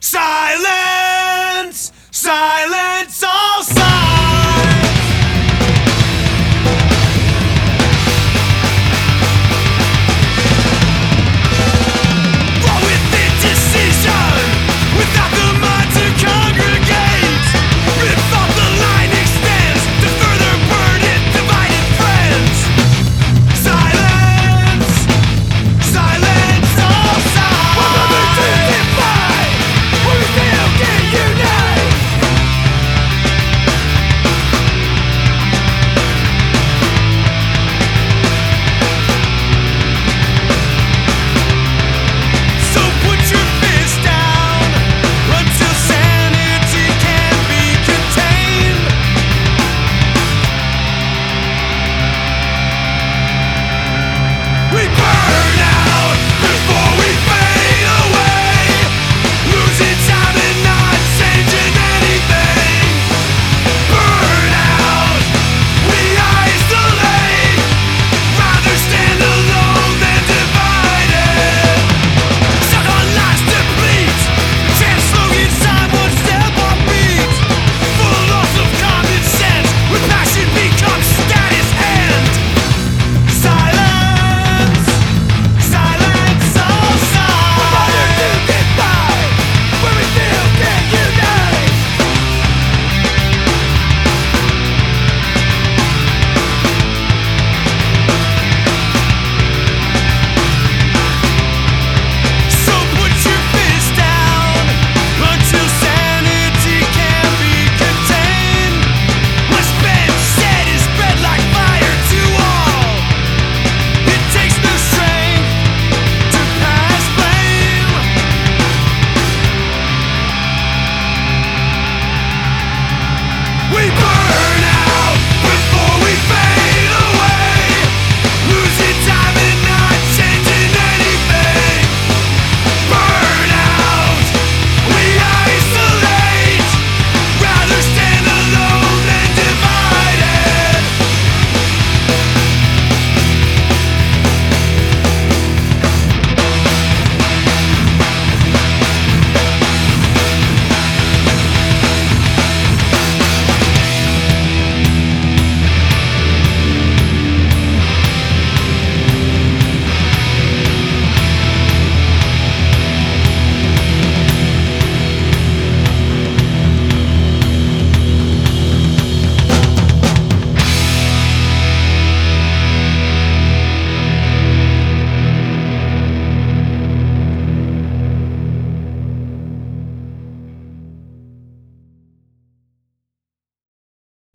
Silence! Silence!